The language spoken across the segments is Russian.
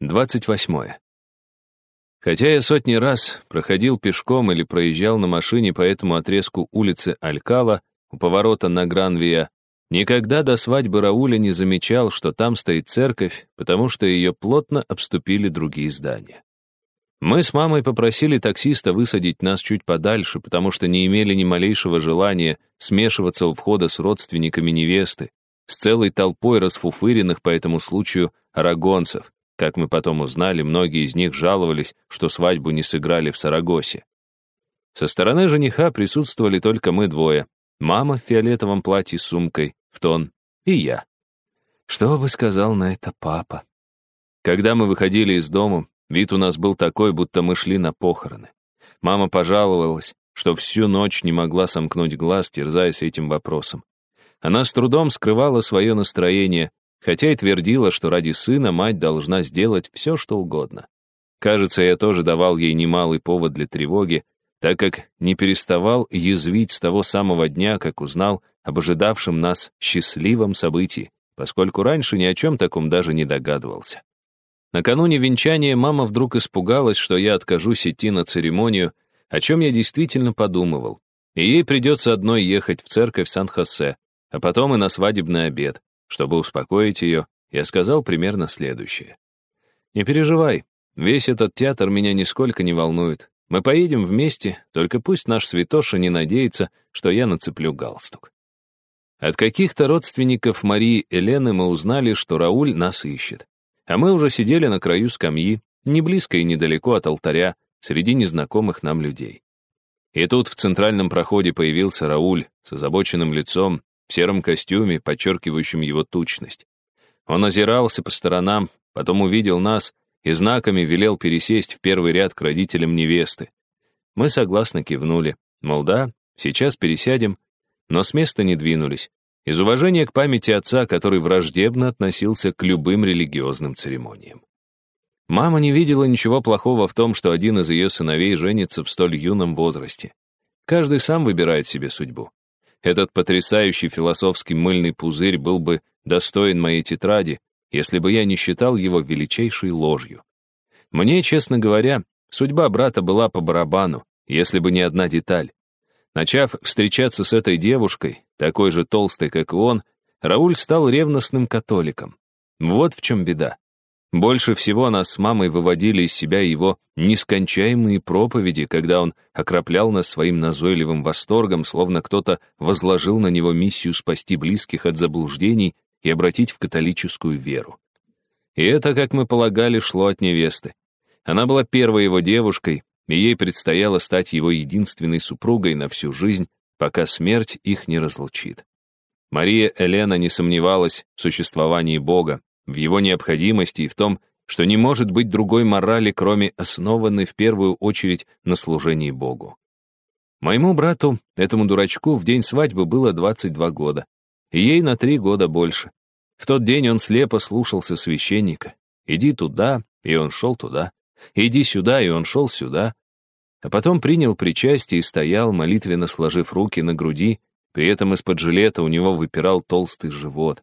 28. Хотя я сотни раз проходил пешком или проезжал на машине по этому отрезку улицы Алькала у поворота на Гранвия, никогда до свадьбы Рауля не замечал, что там стоит церковь, потому что ее плотно обступили другие здания. Мы с мамой попросили таксиста высадить нас чуть подальше, потому что не имели ни малейшего желания смешиваться у входа с родственниками невесты, с целой толпой расфуфыренных по этому случаю арагонцев, как мы потом узнали, многие из них жаловались, что свадьбу не сыграли в Сарагосе. Со стороны жениха присутствовали только мы двое. Мама в фиолетовом платье с сумкой, в тон, и я. Что бы сказал на это папа? Когда мы выходили из дому, вид у нас был такой, будто мы шли на похороны. Мама пожаловалась, что всю ночь не могла сомкнуть глаз, терзаясь этим вопросом. Она с трудом скрывала свое настроение, хотя и твердила, что ради сына мать должна сделать все, что угодно. Кажется, я тоже давал ей немалый повод для тревоги, так как не переставал язвить с того самого дня, как узнал об ожидавшем нас счастливом событии, поскольку раньше ни о чем таком даже не догадывался. Накануне венчания мама вдруг испугалась, что я откажусь идти на церемонию, о чем я действительно подумывал, и ей придется одной ехать в церковь Сан-Хосе, а потом и на свадебный обед. Чтобы успокоить ее, я сказал примерно следующее. «Не переживай, весь этот театр меня нисколько не волнует. Мы поедем вместе, только пусть наш святоша не надеется, что я нацеплю галстук». От каких-то родственников Марии Елены мы узнали, что Рауль нас ищет. А мы уже сидели на краю скамьи, не близко и недалеко от алтаря, среди незнакомых нам людей. И тут в центральном проходе появился Рауль с озабоченным лицом, в сером костюме, подчеркивающем его тучность. Он озирался по сторонам, потом увидел нас и знаками велел пересесть в первый ряд к родителям невесты. Мы согласно кивнули, мол, да, сейчас пересядем, но с места не двинулись, из уважения к памяти отца, который враждебно относился к любым религиозным церемониям. Мама не видела ничего плохого в том, что один из ее сыновей женится в столь юном возрасте. Каждый сам выбирает себе судьбу. Этот потрясающий философский мыльный пузырь был бы достоин моей тетради, если бы я не считал его величайшей ложью. Мне, честно говоря, судьба брата была по барабану, если бы не одна деталь. Начав встречаться с этой девушкой, такой же толстой, как и он, Рауль стал ревностным католиком. Вот в чем беда. Больше всего нас с мамой выводили из себя его нескончаемые проповеди, когда он окроплял нас своим назойливым восторгом, словно кто-то возложил на него миссию спасти близких от заблуждений и обратить в католическую веру. И это, как мы полагали, шло от невесты. Она была первой его девушкой, и ей предстояло стать его единственной супругой на всю жизнь, пока смерть их не разлучит. Мария Элена не сомневалась в существовании Бога, в его необходимости и в том, что не может быть другой морали, кроме основанной в первую очередь на служении Богу. Моему брату, этому дурачку, в день свадьбы было 22 года, и ей на три года больше. В тот день он слепо слушался священника. «Иди туда», и он шел туда. «Иди сюда», и он шел сюда. А потом принял причастие и стоял, молитвенно сложив руки на груди, при этом из-под жилета у него выпирал толстый живот.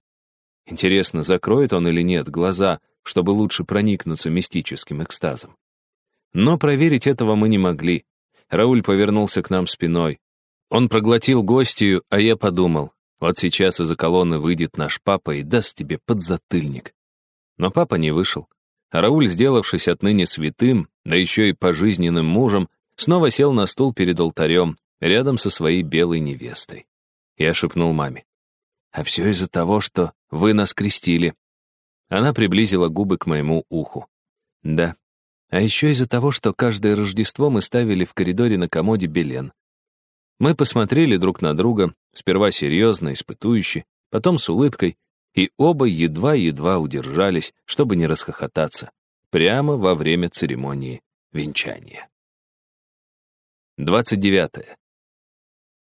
Интересно, закроет он или нет глаза, чтобы лучше проникнуться мистическим экстазом. Но проверить этого мы не могли. Рауль повернулся к нам спиной. Он проглотил гостью, а я подумал, вот сейчас из-за колонны выйдет наш папа и даст тебе подзатыльник. Но папа не вышел. Рауль, сделавшись отныне святым, да еще и пожизненным мужем, снова сел на стул перед алтарем, рядом со своей белой невестой. Я шепнул маме. А все из-за того, что вы нас крестили. Она приблизила губы к моему уху. Да. А еще из-за того, что каждое Рождество мы ставили в коридоре на комоде Белен. Мы посмотрели друг на друга, сперва серьезно, испытующе, потом с улыбкой, и оба едва-едва удержались, чтобы не расхохотаться, прямо во время церемонии венчания. 29.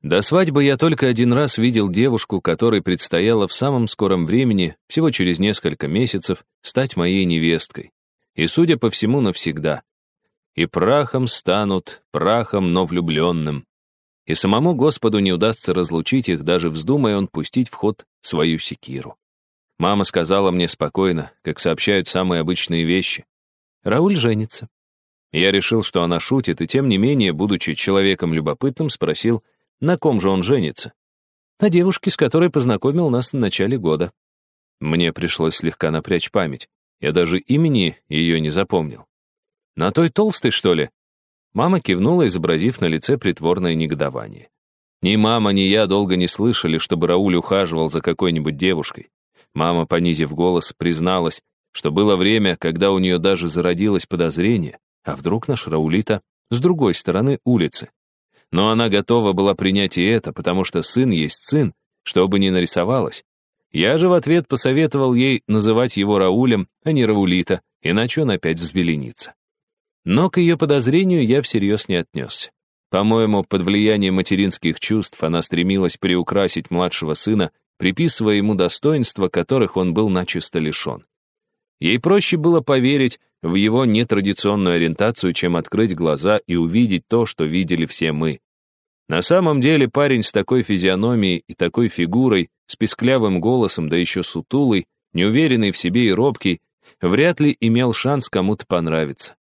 До свадьбы я только один раз видел девушку, которой предстояло в самом скором времени, всего через несколько месяцев, стать моей невесткой. И, судя по всему, навсегда. И прахом станут, прахом, но влюбленным. И самому Господу не удастся разлучить их, даже вздумая он пустить в ход свою секиру. Мама сказала мне спокойно, как сообщают самые обычные вещи. Рауль женится. Я решил, что она шутит, и тем не менее, будучи человеком любопытным, спросил, на ком же он женится. На девушке, с которой познакомил нас в начале года. Мне пришлось слегка напрячь память. Я даже имени ее не запомнил. На той толстой, что ли? Мама кивнула, изобразив на лице притворное негодование. Ни мама, ни я долго не слышали, чтобы Рауль ухаживал за какой-нибудь девушкой. Мама, понизив голос, призналась, что было время, когда у нее даже зародилось подозрение, а вдруг наш Раулита с другой стороны улицы. Но она готова была принять и это, потому что сын есть сын, что бы ни нарисовалось. Я же в ответ посоветовал ей называть его Раулем, а не Раулита, иначе он опять взбеленится. Но к ее подозрению я всерьез не отнесся. По-моему, под влиянием материнских чувств она стремилась приукрасить младшего сына, приписывая ему достоинства, которых он был начисто лишен. Ей проще было поверить в его нетрадиционную ориентацию, чем открыть глаза и увидеть то, что видели все мы. На самом деле парень с такой физиономией и такой фигурой, с писклявым голосом, да еще сутулый, неуверенный в себе и робкий, вряд ли имел шанс кому-то понравиться.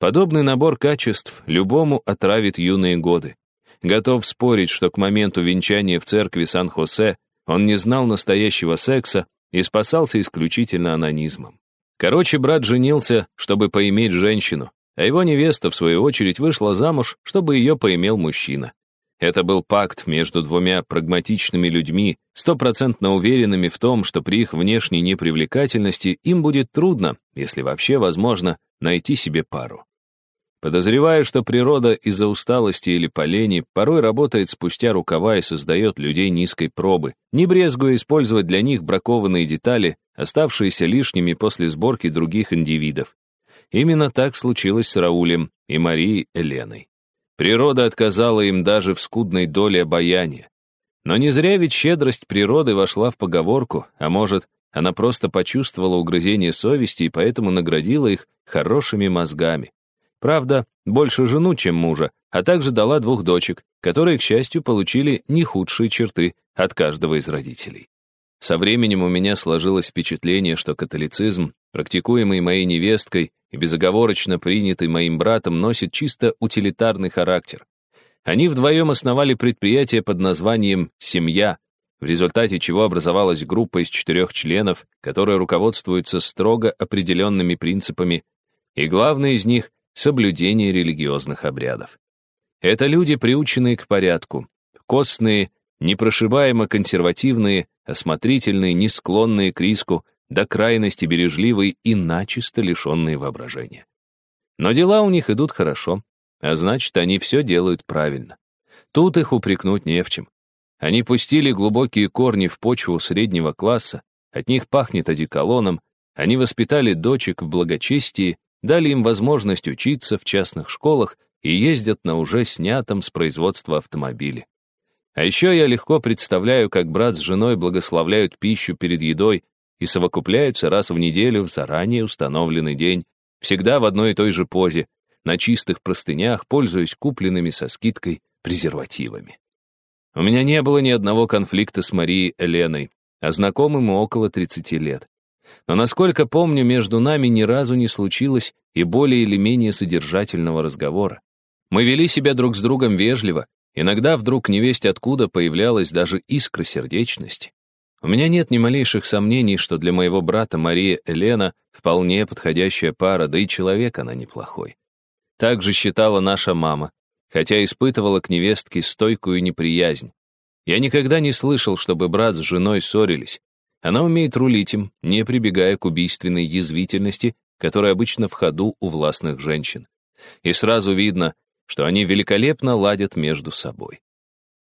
Подобный набор качеств любому отравит юные годы. Готов спорить, что к моменту венчания в церкви Сан-Хосе он не знал настоящего секса и спасался исключительно анонизмом. Короче, брат женился, чтобы поиметь женщину, а его невеста, в свою очередь, вышла замуж, чтобы ее поимел мужчина. Это был пакт между двумя прагматичными людьми, стопроцентно уверенными в том, что при их внешней непривлекательности им будет трудно, если вообще возможно, найти себе пару. Подозреваю, что природа из-за усталости или полени порой работает спустя рукава и создает людей низкой пробы, не брезгуя использовать для них бракованные детали, оставшиеся лишними после сборки других индивидов. Именно так случилось с Раулем и Марией Эленой. Природа отказала им даже в скудной доле обаяния. Но не зря ведь щедрость природы вошла в поговорку, а может, она просто почувствовала угрызение совести и поэтому наградила их хорошими мозгами. Правда, больше жену, чем мужа, а также дала двух дочек, которые, к счастью, получили не худшие черты от каждого из родителей. Со временем у меня сложилось впечатление, что католицизм, практикуемый моей невесткой и безоговорочно принятый моим братом, носит чисто утилитарный характер. Они вдвоем основали предприятие под названием «Семья», в результате чего образовалась группа из четырех членов, которая руководствуется строго определенными принципами, и главный из них соблюдение религиозных обрядов. Это люди, приученные к порядку, костные, непрошибаемо консервативные, осмотрительные, не склонные к риску, до крайности бережливые и начисто лишенные воображения. Но дела у них идут хорошо, а значит, они все делают правильно. Тут их упрекнуть не в чем. Они пустили глубокие корни в почву среднего класса, от них пахнет одеколоном, они воспитали дочек в благочестии, дали им возможность учиться в частных школах и ездят на уже снятом с производства автомобиле. А еще я легко представляю, как брат с женой благословляют пищу перед едой и совокупляются раз в неделю в заранее установленный день, всегда в одной и той же позе, на чистых простынях, пользуясь купленными со скидкой презервативами. У меня не было ни одного конфликта с Марией Эленой, а знакомы мы около 30 лет. Но, насколько помню, между нами ни разу не случилось и более или менее содержательного разговора. Мы вели себя друг с другом вежливо, иногда вдруг невесть откуда появлялась даже искра сердечности. У меня нет ни малейших сомнений, что для моего брата Мария Елена вполне подходящая пара, да и человек она неплохой. Так же считала наша мама, хотя испытывала к невестке стойкую неприязнь. Я никогда не слышал, чтобы брат с женой ссорились, она умеет рулить им, не прибегая к убийственной язвительности, которая обычно в ходу у властных женщин. И сразу видно, что они великолепно ладят между собой.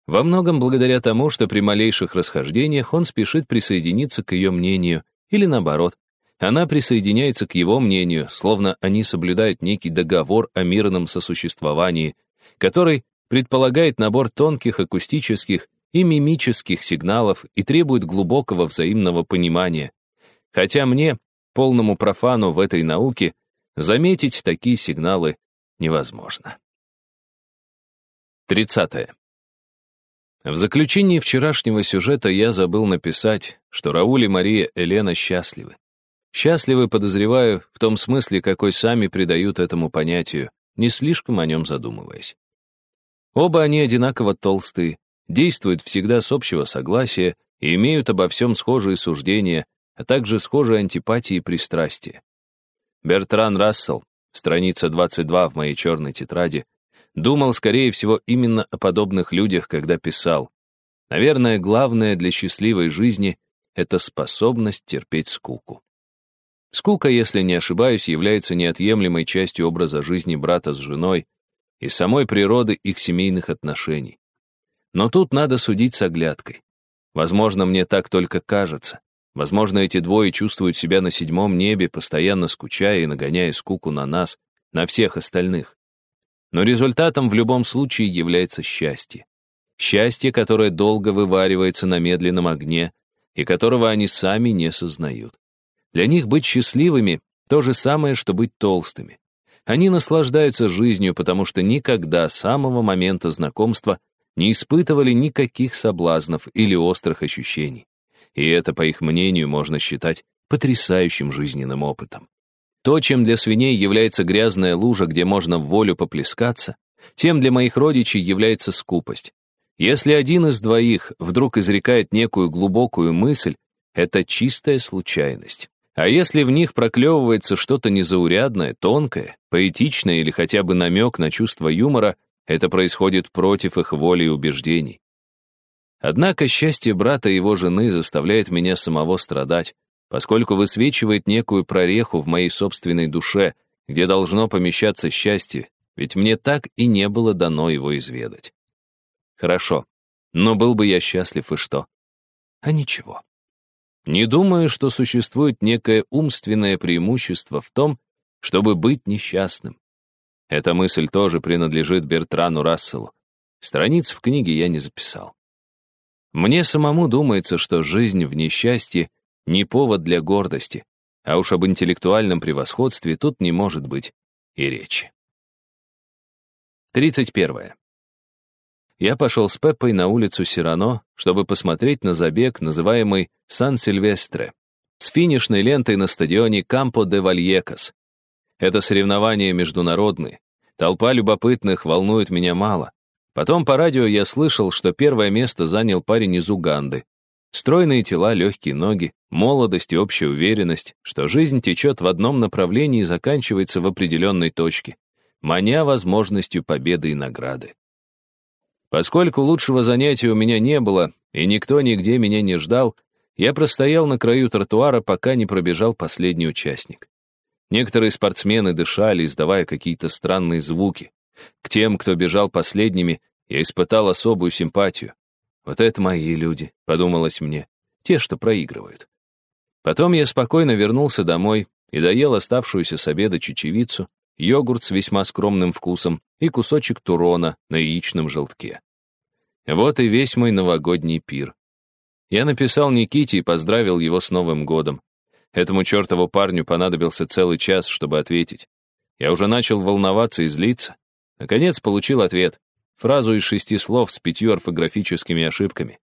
Во многом благодаря тому, что при малейших расхождениях он спешит присоединиться к ее мнению, или наоборот, она присоединяется к его мнению, словно они соблюдают некий договор о мирном сосуществовании, который предполагает набор тонких акустических и мимических сигналов и требует глубокого взаимного понимания. Хотя мне, полному профану в этой науке, заметить такие сигналы невозможно. 30. В заключении вчерашнего сюжета я забыл написать, что Рауль и Мария Елена счастливы. Счастливы, подозреваю, в том смысле, какой сами придают этому понятию, не слишком о нем задумываясь. Оба они одинаково толстые, действуют всегда с общего согласия и имеют обо всем схожие суждения, а также схожие антипатии и пристрастия. Бертран Рассел, страница 22 в моей черной тетради, думал, скорее всего, именно о подобных людях, когда писал. Наверное, главное для счастливой жизни — это способность терпеть скуку. Скука, если не ошибаюсь, является неотъемлемой частью образа жизни брата с женой и самой природы их семейных отношений. Но тут надо судить с оглядкой. Возможно, мне так только кажется. Возможно, эти двое чувствуют себя на седьмом небе, постоянно скучая и нагоняя скуку на нас, на всех остальных. Но результатом в любом случае является счастье. Счастье, которое долго вываривается на медленном огне и которого они сами не сознают. Для них быть счастливыми — то же самое, что быть толстыми. Они наслаждаются жизнью, потому что никогда с самого момента знакомства не испытывали никаких соблазнов или острых ощущений. И это, по их мнению, можно считать потрясающим жизненным опытом. То, чем для свиней является грязная лужа, где можно в волю поплескаться, тем для моих родичей является скупость. Если один из двоих вдруг изрекает некую глубокую мысль, это чистая случайность. А если в них проклевывается что-то незаурядное, тонкое, поэтичное или хотя бы намек на чувство юмора, это происходит против их воли и убеждений. Однако счастье брата и его жены заставляет меня самого страдать, поскольку высвечивает некую прореху в моей собственной душе, где должно помещаться счастье, ведь мне так и не было дано его изведать. Хорошо, но был бы я счастлив, и что? А ничего. Не думаю, что существует некое умственное преимущество в том, чтобы быть несчастным. Эта мысль тоже принадлежит Бертрану Расселу. Страниц в книге я не записал. Мне самому думается, что жизнь в несчастье не повод для гордости, а уж об интеллектуальном превосходстве тут не может быть и речи. 31. Я пошел с Пеппой на улицу Сирано, чтобы посмотреть на забег, называемый Сан-Сильвестре, с финишной лентой на стадионе Кампо де Вальекас. Это соревнование международное. Толпа любопытных волнует меня мало. Потом по радио я слышал, что первое место занял парень из Уганды. Стройные тела, легкие ноги, молодость и общая уверенность, что жизнь течет в одном направлении и заканчивается в определенной точке, маня возможностью победы и награды. Поскольку лучшего занятия у меня не было, и никто нигде меня не ждал, я простоял на краю тротуара, пока не пробежал последний участник. Некоторые спортсмены дышали, издавая какие-то странные звуки. К тем, кто бежал последними, я испытал особую симпатию. Вот это мои люди, подумалось мне, те, что проигрывают. Потом я спокойно вернулся домой и доел оставшуюся с обеда чечевицу, йогурт с весьма скромным вкусом и кусочек турона на яичном желтке. Вот и весь мой новогодний пир. Я написал Никите и поздравил его с Новым годом. Этому чертову парню понадобился целый час, чтобы ответить. Я уже начал волноваться и злиться. Наконец получил ответ. Фразу из шести слов с пятью орфографическими ошибками.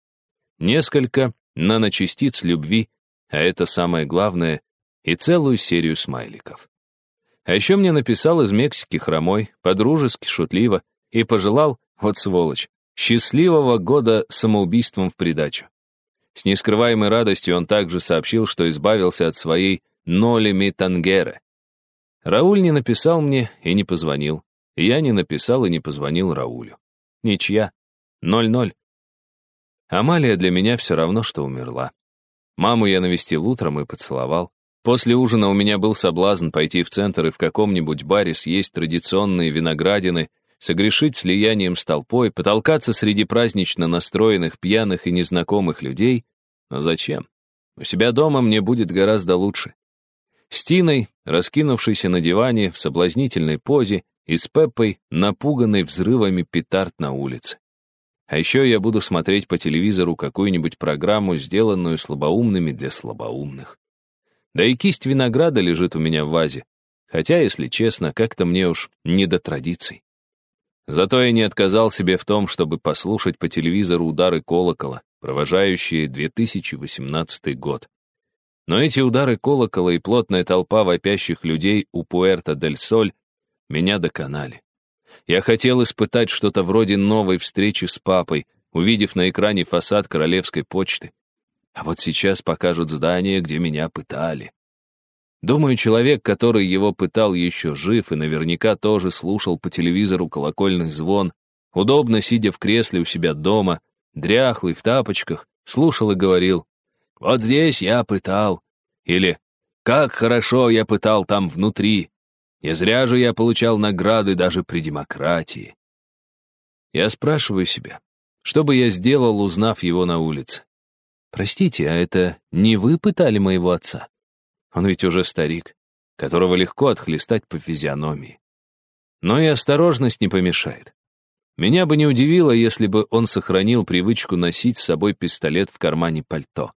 Несколько наночастиц любви, а это самое главное, и целую серию смайликов. А еще мне написал из Мексики хромой, подружески, шутливо, и пожелал, вот сволочь, счастливого года самоубийством в придачу. С нескрываемой радостью он также сообщил, что избавился от своей Ноли Митангере. Рауль не написал мне и не позвонил. Я не написал и не позвонил Раулю. Ничья. Ноль-ноль. Амалия для меня все равно, что умерла. Маму я навестил утром и поцеловал. После ужина у меня был соблазн пойти в центр и в каком-нибудь баре съесть традиционные виноградины, согрешить слиянием с толпой, потолкаться среди празднично настроенных, пьяных и незнакомых людей. Но зачем? У себя дома мне будет гораздо лучше. С Тиной, раскинувшейся на диване в соблазнительной позе, и с Пеппой, напуганной взрывами петард на улице. А еще я буду смотреть по телевизору какую-нибудь программу, сделанную слабоумными для слабоумных. Да и кисть винограда лежит у меня в вазе. Хотя, если честно, как-то мне уж не до традиций. Зато я не отказал себе в том, чтобы послушать по телевизору удары колокола, провожающие 2018 год. Но эти удары колокола и плотная толпа вопящих людей у Пуэрто-дель-Соль меня доконали. Я хотел испытать что-то вроде новой встречи с папой, увидев на экране фасад королевской почты. А вот сейчас покажут здание, где меня пытали. Думаю, человек, который его пытал, еще жив и наверняка тоже слушал по телевизору колокольный звон, удобно сидя в кресле у себя дома, дряхлый, в тапочках, слушал и говорил, «Вот здесь я пытал». Или «Как хорошо я пытал там внутри». Не зря же я получал награды даже при демократии. Я спрашиваю себя, что бы я сделал, узнав его на улице? Простите, а это не вы пытали моего отца? Он ведь уже старик, которого легко отхлестать по физиономии. Но и осторожность не помешает. Меня бы не удивило, если бы он сохранил привычку носить с собой пистолет в кармане пальто.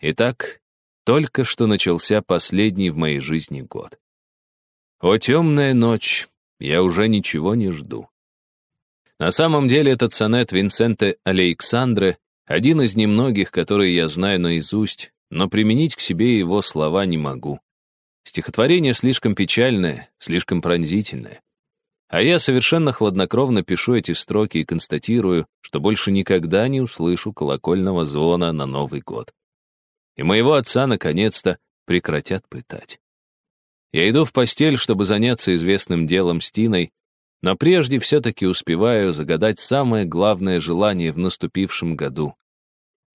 Итак, только что начался последний в моей жизни год. О, темная ночь, я уже ничего не жду. На самом деле этот сонет Винсенте Александре один из немногих, которые я знаю наизусть, но применить к себе его слова не могу. Стихотворение слишком печальное, слишком пронзительное. А я совершенно хладнокровно пишу эти строки и констатирую, что больше никогда не услышу колокольного звона на Новый год. И моего отца, наконец-то, прекратят пытать. Я иду в постель, чтобы заняться известным делом с Тиной, но прежде все-таки успеваю загадать самое главное желание в наступившем году.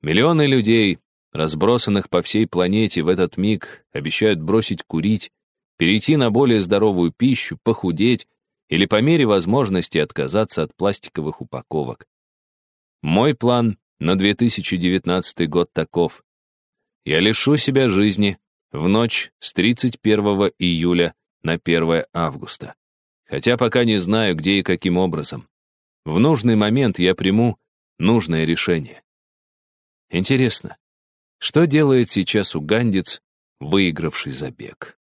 Миллионы людей, разбросанных по всей планете в этот миг, обещают бросить курить, перейти на более здоровую пищу, похудеть или по мере возможности отказаться от пластиковых упаковок. Мой план на 2019 год таков. Я лишу себя жизни в ночь с 31 июля на 1 августа. Хотя пока не знаю, где и каким образом. В нужный момент я приму нужное решение. Интересно, что делает сейчас угандец, выигравший забег?